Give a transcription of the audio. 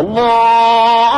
الله